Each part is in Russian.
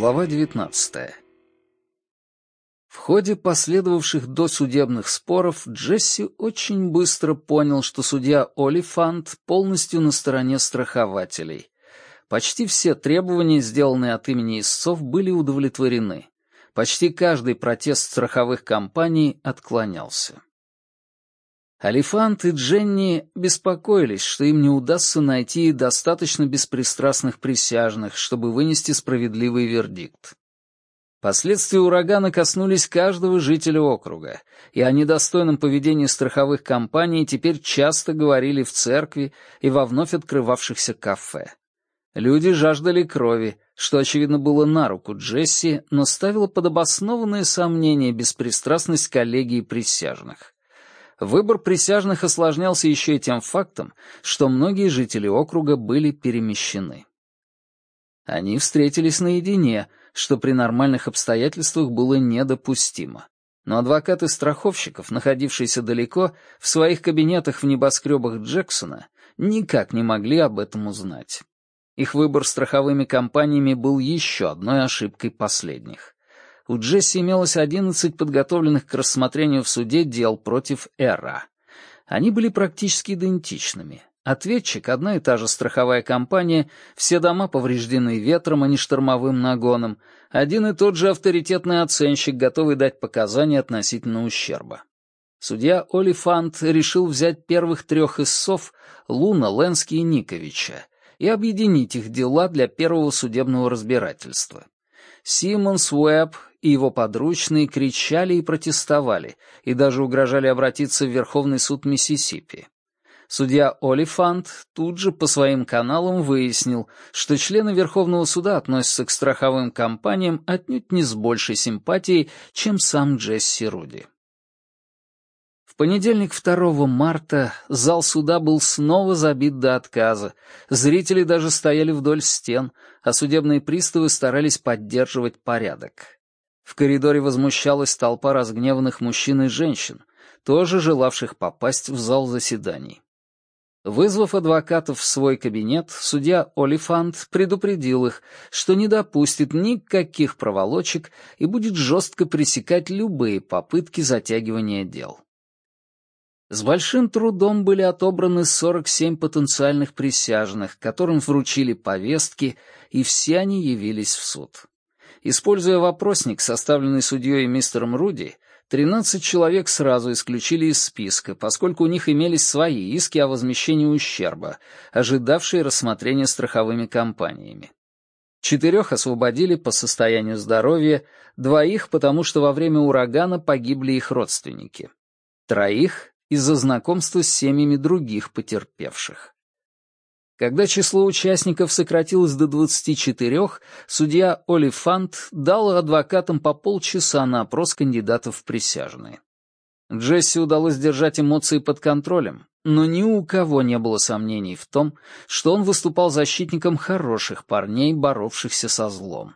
Глава 19. В ходе последовавших досудебных споров Джесси очень быстро понял, что судья Олифант полностью на стороне страхователей. Почти все требования, сделанные от имени истцов, были удовлетворены. Почти каждый протест страховых компаний отклонялся. Алифант и Дженни беспокоились, что им не удастся найти достаточно беспристрастных присяжных, чтобы вынести справедливый вердикт. Последствия урагана коснулись каждого жителя округа, и о недостойном поведении страховых компаний теперь часто говорили в церкви и во вновь открывавшихся кафе. Люди жаждали крови, что, очевидно, было на руку Джесси, но ставило под обоснованное сомнение беспристрастность коллегии присяжных. Выбор присяжных осложнялся еще и тем фактом, что многие жители округа были перемещены. Они встретились наедине, что при нормальных обстоятельствах было недопустимо. Но адвокаты страховщиков, находившиеся далеко, в своих кабинетах в небоскребах Джексона, никак не могли об этом узнать. Их выбор страховыми компаниями был еще одной ошибкой последних у Джесси имелось 11 подготовленных к рассмотрению в суде дел против Эра. Они были практически идентичными. Ответчик — одна и та же страховая компания, все дома повреждены ветром, а не штормовым нагоном, один и тот же авторитетный оценщик, готовый дать показания относительно ущерба. Судья Олифант решил взять первых трех истцов Луна, Ленски и Никовича и объединить их дела для первого судебного разбирательства. Симмонс Уэбб и его подручные кричали и протестовали, и даже угрожали обратиться в Верховный суд Миссисипи. Судья Олифант тут же по своим каналам выяснил, что члены Верховного суда относятся к страховым компаниям отнюдь не с большей симпатией, чем сам Джесси Руди. В понедельник 2 марта зал суда был снова забит до отказа, зрители даже стояли вдоль стен, а судебные приставы старались поддерживать порядок. В коридоре возмущалась толпа разгневанных мужчин и женщин, тоже желавших попасть в зал заседаний. Вызвав адвокатов в свой кабинет, судья Олифант предупредил их, что не допустит никаких проволочек и будет жестко пресекать любые попытки затягивания дел. С большим трудом были отобраны 47 потенциальных присяжных, которым вручили повестки, и все они явились в суд. Используя вопросник, составленный судьей мистером Руди, 13 человек сразу исключили из списка, поскольку у них имелись свои иски о возмещении ущерба, ожидавшие рассмотрения страховыми компаниями. Четырех освободили по состоянию здоровья, двоих, потому что во время урагана погибли их родственники. Троих — из-за знакомства с семьями других потерпевших. Когда число участников сократилось до 24, судья Олифант дал адвокатам по полчаса на опрос кандидатов в присяжные. Джесси удалось держать эмоции под контролем, но ни у кого не было сомнений в том, что он выступал защитником хороших парней, боровшихся со злом.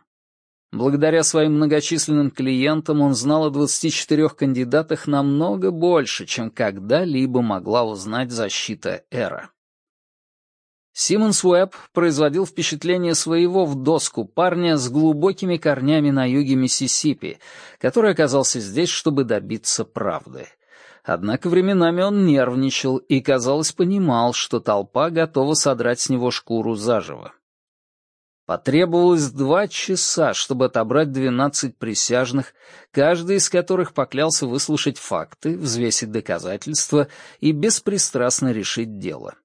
Благодаря своим многочисленным клиентам он знал о 24 кандидатах намного больше, чем когда-либо могла узнать защита Эра. Симмонс Уэбб производил впечатление своего в доску парня с глубокими корнями на юге Миссисипи, который оказался здесь, чтобы добиться правды. Однако временами он нервничал и, казалось, понимал, что толпа готова содрать с него шкуру заживо. Потребовалось два часа, чтобы отобрать двенадцать присяжных, каждый из которых поклялся выслушать факты, взвесить доказательства и беспристрастно решить дело.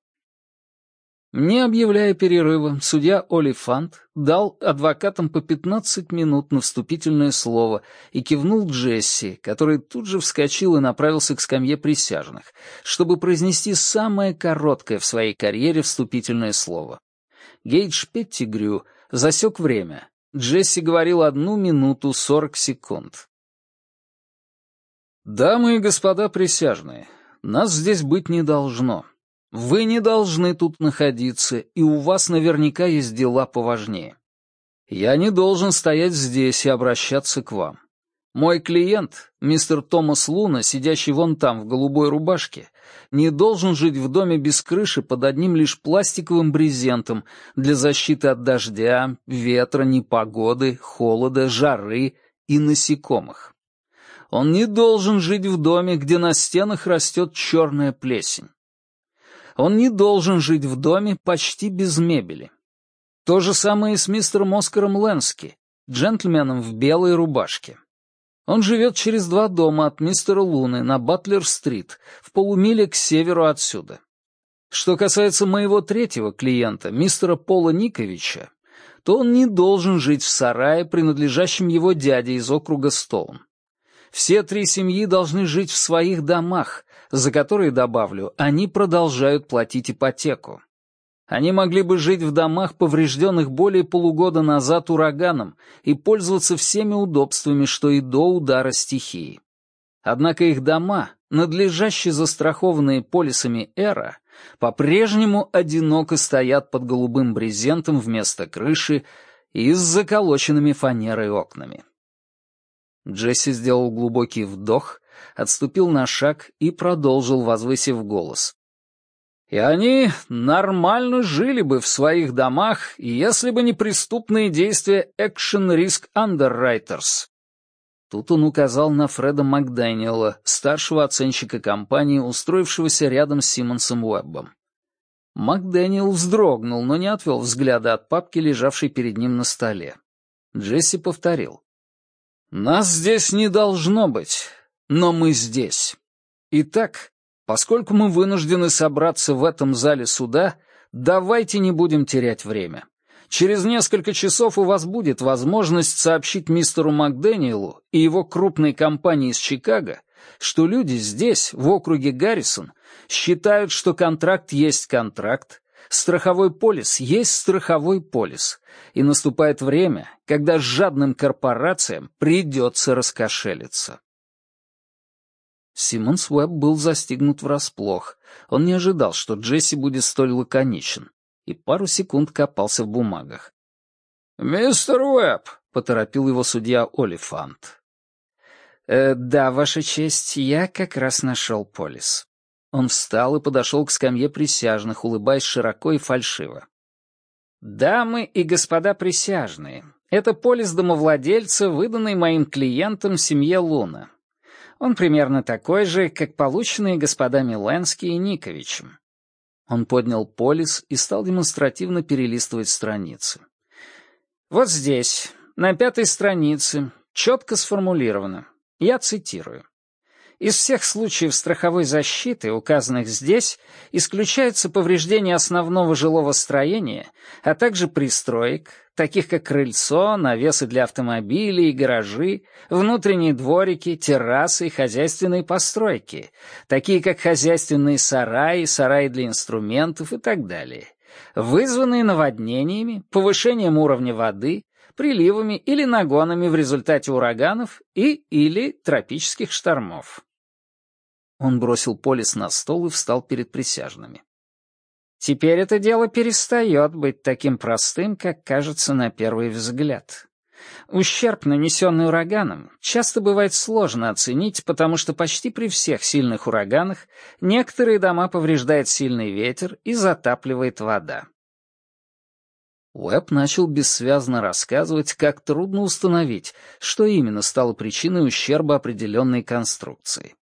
Не объявляя перерыва, судья Олифант дал адвокатам по 15 минут на вступительное слово и кивнул Джесси, который тут же вскочил и направился к скамье присяжных, чтобы произнести самое короткое в своей карьере вступительное слово. Гейдж Петтигрю засек время. Джесси говорил одну минуту сорок секунд. «Дамы и господа присяжные, нас здесь быть не должно. Вы не должны тут находиться, и у вас наверняка есть дела поважнее. Я не должен стоять здесь и обращаться к вам. Мой клиент, мистер Томас Луна, сидящий вон там в голубой рубашке, не должен жить в доме без крыши под одним лишь пластиковым брезентом для защиты от дождя, ветра, непогоды, холода, жары и насекомых. Он не должен жить в доме, где на стенах растет черная плесень. Он не должен жить в доме почти без мебели. То же самое и с мистером Оскаром Лэнски, джентльменом в белой рубашке. Он живет через два дома от мистера Луны на Батлер-стрит, в полумиле к северу отсюда. Что касается моего третьего клиента, мистера Пола Никовича, то он не должен жить в сарае, принадлежащем его дяде из округа Стоун. Все три семьи должны жить в своих домах, за которые, добавлю, они продолжают платить ипотеку. Они могли бы жить в домах, поврежденных более полугода назад ураганом, и пользоваться всеми удобствами, что и до удара стихии. Однако их дома, надлежащие застрахованные полисами «Эра», по-прежнему одиноко стоят под голубым брезентом вместо крыши и с заколоченными фанерой окнами. Джесси сделал глубокий вдох, отступил на шаг и продолжил, возвысив голос. И они нормально жили бы в своих домах, если бы не преступные действия Action Risk Underwriters. Тут он указал на Фреда Макдэниела, старшего оценщика компании, устроившегося рядом с Симмонсом Уэббом. Макдэниел вздрогнул, но не отвел взгляда от папки, лежавшей перед ним на столе. Джесси повторил. «Нас здесь не должно быть, но мы здесь. Итак, Поскольку мы вынуждены собраться в этом зале суда, давайте не будем терять время. Через несколько часов у вас будет возможность сообщить мистеру Макдэниелу и его крупной компании из Чикаго, что люди здесь, в округе Гаррисон, считают, что контракт есть контракт, страховой полис есть страховой полис, и наступает время, когда жадным корпорациям придется раскошелиться. Симмонс Уэбб был застигнут врасплох. Он не ожидал, что Джесси будет столь лаконичен, и пару секунд копался в бумагах. «Мистер Уэбб», — поторопил его судья Олифант. «Э, «Да, Ваша честь, я как раз нашел полис». Он встал и подошел к скамье присяжных, улыбаясь широко и фальшиво. «Дамы и господа присяжные, это полис домовладельца, выданный моим клиентам семье Луна. Он примерно такой же, как полученный господами Ленски и Никовичем. Он поднял полис и стал демонстративно перелистывать страницы. Вот здесь, на пятой странице, четко сформулировано. Я цитирую. Из всех случаев страховой защиты, указанных здесь, исключается повреждение основного жилого строения, а также пристроек, таких как крыльцо, навесы для автомобилей, гаражи, внутренние дворики, террасы и хозяйственные постройки, такие как хозяйственные сараи, сараи для инструментов и так далее, вызванные наводнениями, повышением уровня воды, приливами или нагонами в результате ураганов и или тропических штормов. Он бросил полис на стол и встал перед присяжными. Теперь это дело перестает быть таким простым, как кажется на первый взгляд. Ущерб, нанесенный ураганом, часто бывает сложно оценить, потому что почти при всех сильных ураганах некоторые дома повреждает сильный ветер и затапливает вода. Уэбб начал бессвязно рассказывать, как трудно установить, что именно стало причиной ущерба определенной конструкции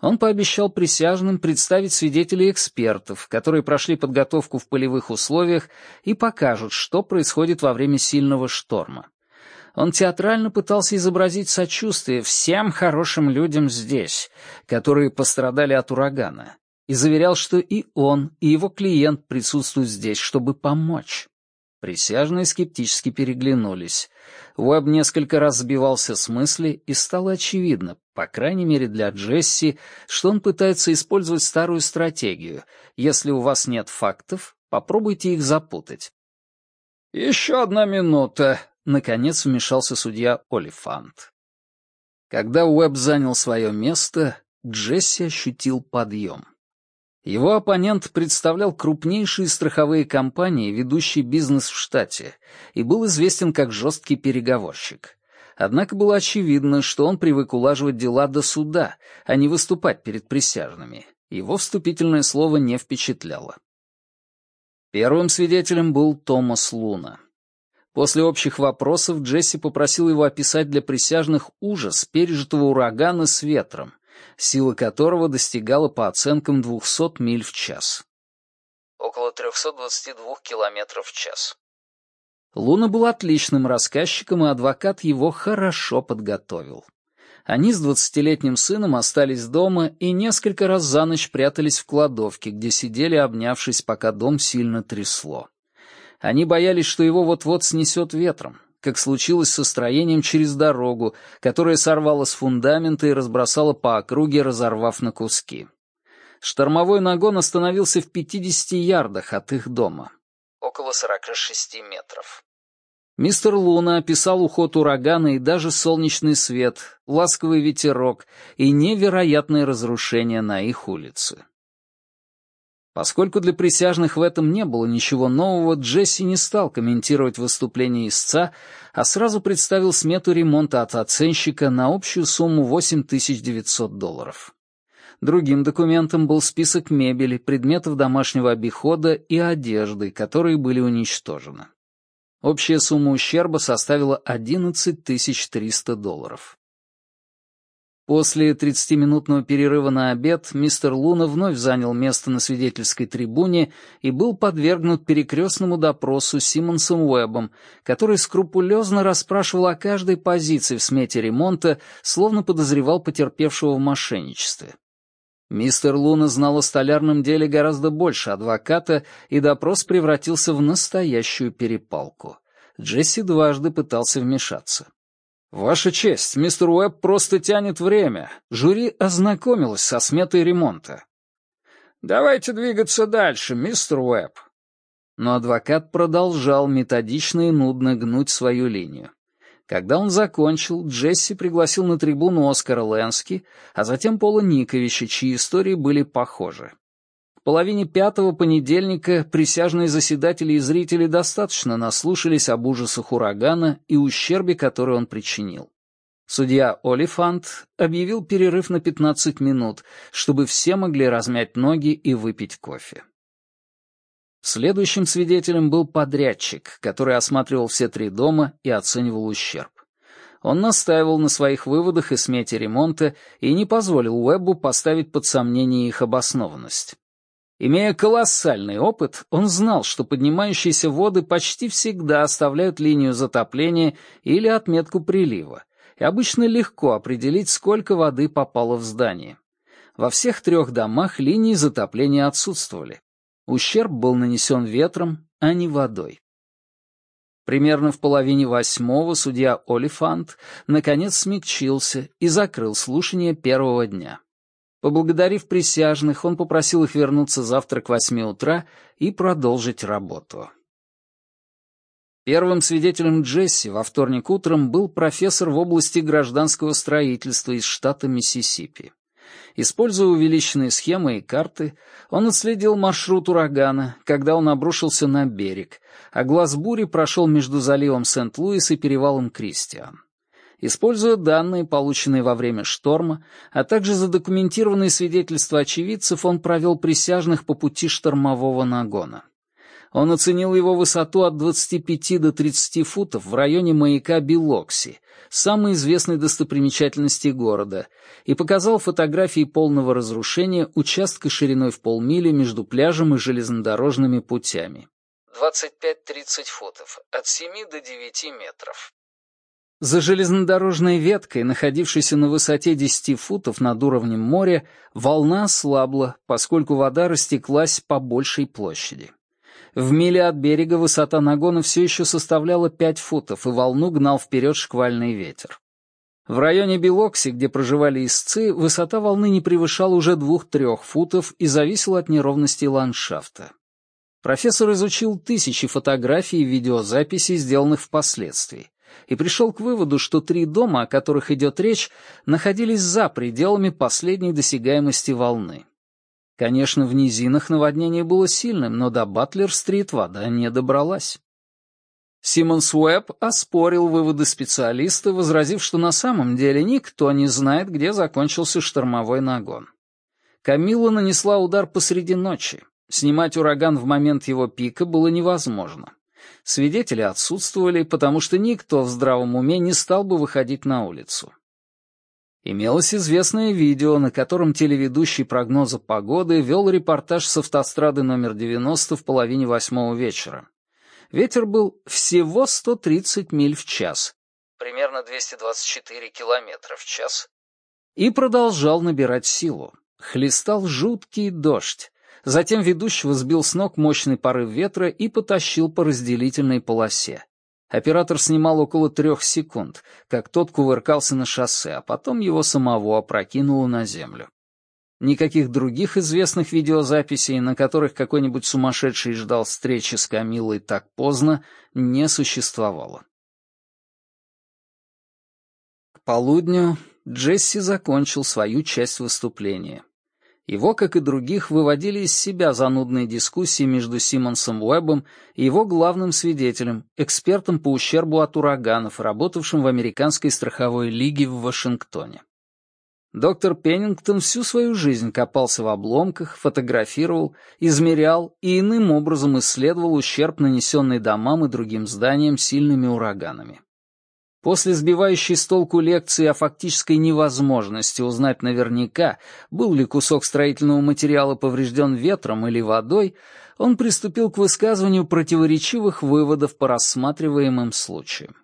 он пообещал присяжным представить свидетелей экспертов, которые прошли подготовку в полевых условиях и покажут, что происходит во время сильного шторма. Он театрально пытался изобразить сочувствие всем хорошим людям здесь, которые пострадали от урагана, и заверял, что и он, и его клиент присутствуют здесь, чтобы помочь. Присяжные скептически переглянулись. Уэбб несколько раз сбивался с мысли, и стало очевидно, по крайней мере для Джесси, что он пытается использовать старую стратегию. Если у вас нет фактов, попробуйте их запутать. «Еще одна минута», — наконец вмешался судья Олифант. Когда Уэбб занял свое место, Джесси ощутил подъем. Его оппонент представлял крупнейшие страховые компании, ведущие бизнес в штате, и был известен как жесткий переговорщик. Однако было очевидно, что он привык улаживать дела до суда, а не выступать перед присяжными. Его вступительное слово не впечатляло. Первым свидетелем был Томас Луна. После общих вопросов Джесси попросил его описать для присяжных ужас пережитого урагана с ветром, сила которого достигала по оценкам 200 миль в час. Около 322 километров в час. Луна был отличным рассказчиком, и адвокат его хорошо подготовил. Они с двадцатилетним сыном остались дома и несколько раз за ночь прятались в кладовке, где сидели, обнявшись, пока дом сильно трясло. Они боялись, что его вот-вот снесет ветром, как случилось со строением через дорогу, которая сорвала с фундамента и разбросала по округе, разорвав на куски. Штормовой нагон остановился в 50 ярдах от их дома. Около 46 метров. Мистер Луна описал уход урагана и даже солнечный свет, ласковый ветерок и невероятное разрушение на их улице. Поскольку для присяжных в этом не было ничего нового, Джесси не стал комментировать выступление истца, а сразу представил смету ремонта от оценщика на общую сумму 8900 долларов. Другим документом был список мебели, предметов домашнего обихода и одежды, которые были уничтожены. Общая сумма ущерба составила 11 300 долларов. После 30-минутного перерыва на обед мистер Луна вновь занял место на свидетельской трибуне и был подвергнут перекрестному допросу Симмонсом Уэббом, который скрупулезно расспрашивал о каждой позиции в смете ремонта, словно подозревал потерпевшего в мошенничестве. Мистер Луна знал о столярном деле гораздо больше адвоката, и допрос превратился в настоящую перепалку. Джесси дважды пытался вмешаться. «Ваша честь, мистер Уэбб просто тянет время. Жюри ознакомилось со сметой ремонта». «Давайте двигаться дальше, мистер Уэбб». Но адвокат продолжал методично и нудно гнуть свою линию. Когда он закончил, Джесси пригласил на трибуну Оскара Лэнски, а затем Пола Никовича, чьи истории были похожи. Половине пятого понедельника присяжные заседатели и зрители достаточно наслушались об ужасах урагана и ущербе, который он причинил. Судья Олифант объявил перерыв на 15 минут, чтобы все могли размять ноги и выпить кофе. Следующим свидетелем был подрядчик, который осматривал все три дома и оценивал ущерб. Он настаивал на своих выводах и смете ремонта и не позволил Уэббу поставить под сомнение их обоснованность. Имея колоссальный опыт, он знал, что поднимающиеся воды почти всегда оставляют линию затопления или отметку прилива, и обычно легко определить, сколько воды попало в здание. Во всех трех домах линии затопления отсутствовали. Ущерб был нанесен ветром, а не водой. Примерно в половине восьмого судья Олифант наконец смягчился и закрыл слушание первого дня. Поблагодарив присяжных, он попросил их вернуться завтра к восьми утра и продолжить работу. Первым свидетелем Джесси во вторник утром был профессор в области гражданского строительства из штата Миссисипи. Используя увеличенные схемы и карты, он отследил маршрут урагана, когда он обрушился на берег, а глаз бури прошел между заливом Сент-Луис и перевалом Кристиан. Используя данные, полученные во время шторма, а также задокументированные свидетельства очевидцев, он провел присяжных по пути штормового нагона. Он оценил его высоту от 25 до 30 футов в районе маяка Билокси, самой известной достопримечательности города, и показал фотографии полного разрушения участка шириной в полмили между пляжем и железнодорожными путями. 25-30 футов, от 7 до 9 метров. За железнодорожной веткой, находившейся на высоте 10 футов над уровнем моря, волна ослабла, поскольку вода растеклась по большей площади. В миле от берега высота нагона все еще составляла 5 футов, и волну гнал вперед шквальный ветер. В районе Белокси, где проживали истцы, высота волны не превышала уже двух-трех футов и зависела от неровности ландшафта. Профессор изучил тысячи фотографий и видеозаписей, сделанных впоследствии, и пришел к выводу, что три дома, о которых идет речь, находились за пределами последней досягаемости волны. Конечно, в низинах наводнение было сильным, но до Батлер-стрит вода не добралась. Симонс Уэбб оспорил выводы специалиста, возразив, что на самом деле никто не знает, где закончился штормовой нагон. Камилла нанесла удар посреди ночи. Снимать ураган в момент его пика было невозможно. Свидетели отсутствовали, потому что никто в здравом уме не стал бы выходить на улицу. Имелось известное видео, на котором телеведущий прогноза погоды вел репортаж с автострады номер 90 в половине восьмого вечера. Ветер был всего 130 миль в час, примерно 224 километра в час, и продолжал набирать силу. Хлестал жуткий дождь. Затем ведущего сбил с ног мощный порыв ветра и потащил по разделительной полосе. Оператор снимал около трех секунд, как тот кувыркался на шоссе, а потом его самого опрокинуло на землю. Никаких других известных видеозаписей, на которых какой-нибудь сумасшедший ждал встречи с Камилой так поздно, не существовало. К полудню Джесси закончил свою часть выступления. Его, как и других, выводили из себя занудные дискуссии между Симонсом Уэббом и его главным свидетелем, экспертом по ущербу от ураганов, работавшим в Американской страховой лиге в Вашингтоне. Доктор Пеннингтон всю свою жизнь копался в обломках, фотографировал, измерял и иным образом исследовал ущерб, нанесенный домам и другим зданиям сильными ураганами. После сбивающей с толку лекции о фактической невозможности узнать наверняка, был ли кусок строительного материала поврежден ветром или водой, он приступил к высказыванию противоречивых выводов по рассматриваемым случаям.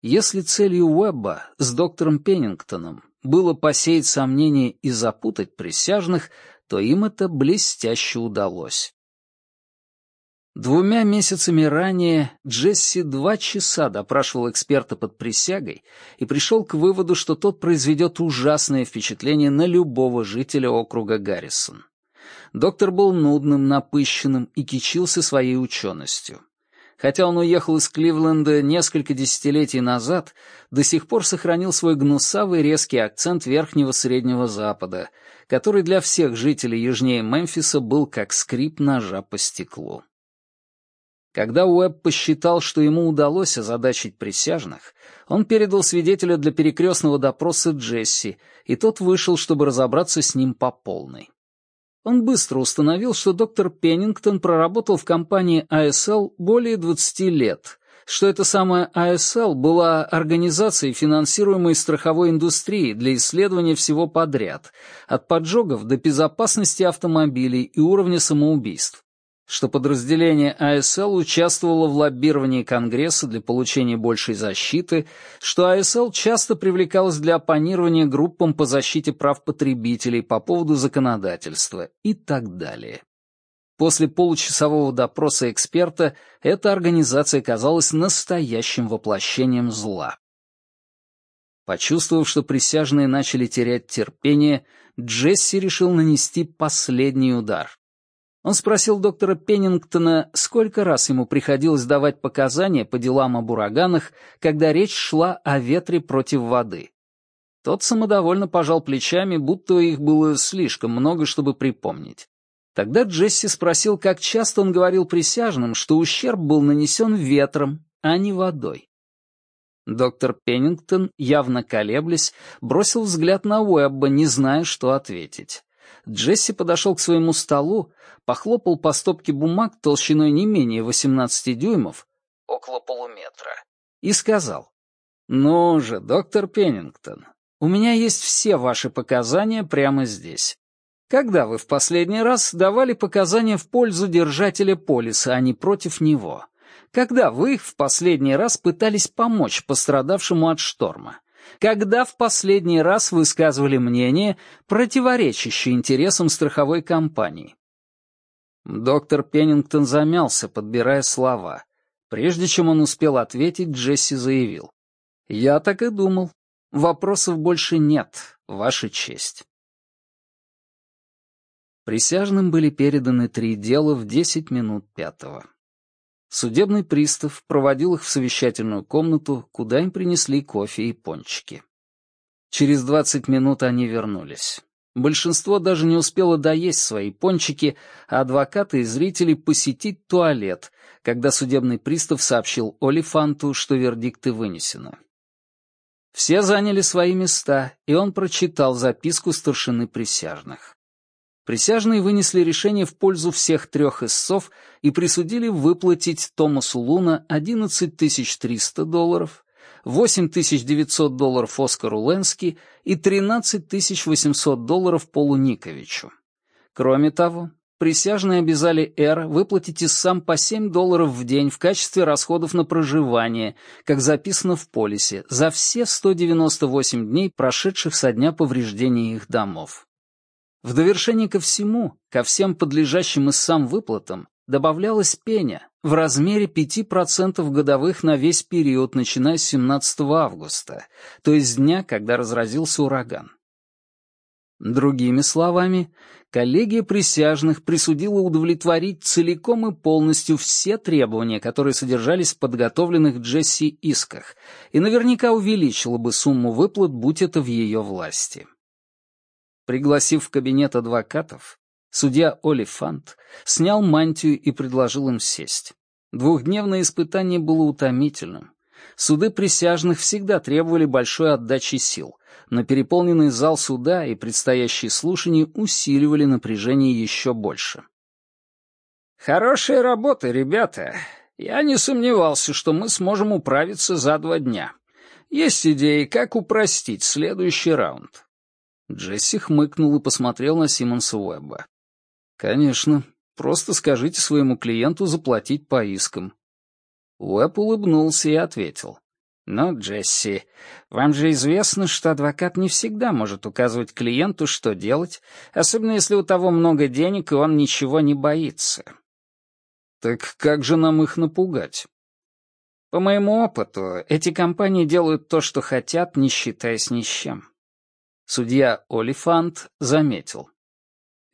Если целью Уэбба с доктором Пеннингтоном было посеять сомнения и запутать присяжных, то им это блестяще удалось. Двумя месяцами ранее Джесси два часа допрашивал эксперта под присягой и пришел к выводу, что тот произведет ужасное впечатление на любого жителя округа Гаррисон. Доктор был нудным, напыщенным и кичился своей ученостью. Хотя он уехал из Кливленда несколько десятилетий назад, до сих пор сохранил свой гнусавый резкий акцент Верхнего Среднего Запада, который для всех жителей южнее Мемфиса был как скрип ножа по стеклу. Когда Уэбб посчитал, что ему удалось озадачить присяжных, он передал свидетеля для перекрестного допроса Джесси, и тот вышел, чтобы разобраться с ним по полной. Он быстро установил, что доктор Пеннингтон проработал в компании ASL более 20 лет, что эта самая ASL была организацией, финансируемой страховой индустрией для исследования всего подряд, от поджогов до безопасности автомобилей и уровня самоубийств что подразделение АСЛ участвовало в лоббировании Конгресса для получения большей защиты, что АСЛ часто привлекалось для оппонирования группам по защите прав потребителей по поводу законодательства и так далее. После получасового допроса эксперта эта организация казалась настоящим воплощением зла. Почувствовав, что присяжные начали терять терпение, Джесси решил нанести последний удар. Он спросил доктора Пеннингтона, сколько раз ему приходилось давать показания по делам об ураганах, когда речь шла о ветре против воды. Тот самодовольно пожал плечами, будто их было слишком много, чтобы припомнить. Тогда Джесси спросил, как часто он говорил присяжным, что ущерб был нанесен ветром, а не водой. Доктор Пеннингтон, явно колеблясь, бросил взгляд на Уэбба, не зная, что ответить. Джесси подошел к своему столу, похлопал по стопке бумаг толщиной не менее 18 дюймов, около полуметра, и сказал, «Ну же, доктор Пеннингтон, у меня есть все ваши показания прямо здесь. Когда вы в последний раз давали показания в пользу держателя полиса, а не против него? Когда вы в последний раз пытались помочь пострадавшему от шторма? Когда в последний раз высказывали мнение, противоречащее интересам страховой компании? Доктор Пеннингтон замялся, подбирая слова. Прежде чем он успел ответить, Джесси заявил. «Я так и думал. Вопросов больше нет, Ваша честь». Присяжным были переданы три дела в десять минут пятого. Судебный пристав проводил их в совещательную комнату, куда им принесли кофе и пончики. Через двадцать минут они вернулись. Большинство даже не успело доесть свои пончики, а адвокаты и зрители посетить туалет, когда судебный пристав сообщил Олифанту, что вердикты вынесены. Все заняли свои места, и он прочитал записку старшины присяжных. Присяжные вынесли решение в пользу всех трех истцов и присудили выплатить Томасу Луна 11 300 долларов, 8 900 долларов Оскару Ленски и 13 800 долларов Полу Никовичу. Кроме того, присяжные обязали Эр выплатить истцам по 7 долларов в день в качестве расходов на проживание, как записано в полисе, за все 198 дней, прошедших со дня повреждения их домов. В довершение ко всему, ко всем подлежащим истцам выплатам, добавлялась пеня в размере 5% годовых на весь период, начиная с 17 августа, то есть дня, когда разразился ураган. Другими словами, коллегия присяжных присудила удовлетворить целиком и полностью все требования, которые содержались в подготовленных Джесси исках, и наверняка увеличила бы сумму выплат, будь это в ее власти. Пригласив в кабинет адвокатов, Судья Олифант снял мантию и предложил им сесть. Двухдневное испытание было утомительным. Суды присяжных всегда требовали большой отдачи сил, но переполненный зал суда и предстоящие слушания усиливали напряжение еще больше. «Хорошая работа, ребята. Я не сомневался, что мы сможем управиться за два дня. Есть идеи, как упростить следующий раунд». Джесси хмыкнул и посмотрел на Симонса Уэбба. «Конечно. Просто скажите своему клиенту заплатить по искам». Уэбб улыбнулся и ответил. «Ну, Джесси, вам же известно, что адвокат не всегда может указывать клиенту, что делать, особенно если у того много денег, и он ничего не боится». «Так как же нам их напугать?» «По моему опыту, эти компании делают то, что хотят, не считаясь ни с чем». Судья Олифант заметил.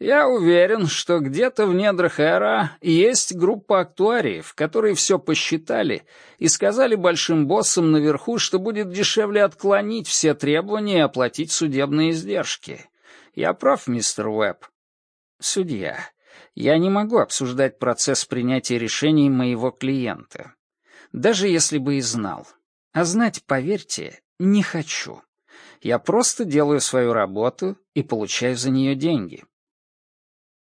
Я уверен, что где-то в недрах Эра есть группа актуариев, которые все посчитали и сказали большим боссам наверху, что будет дешевле отклонить все требования и оплатить судебные издержки. Я прав, мистер Уэбб? Судья, я не могу обсуждать процесс принятия решений моего клиента. Даже если бы и знал. А знать, поверьте, не хочу. Я просто делаю свою работу и получаю за нее деньги.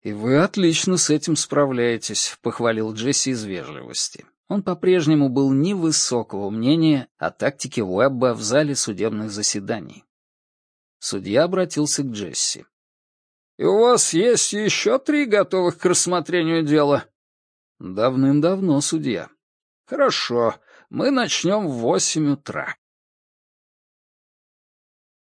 «И вы отлично с этим справляетесь», — похвалил Джесси из вежливости. Он по-прежнему был невысокого мнения о тактике Уэбба в зале судебных заседаний. Судья обратился к Джесси. «И у вас есть еще три готовых к рассмотрению дела?» «Давным-давно, судья». «Хорошо, мы начнем в восемь утра».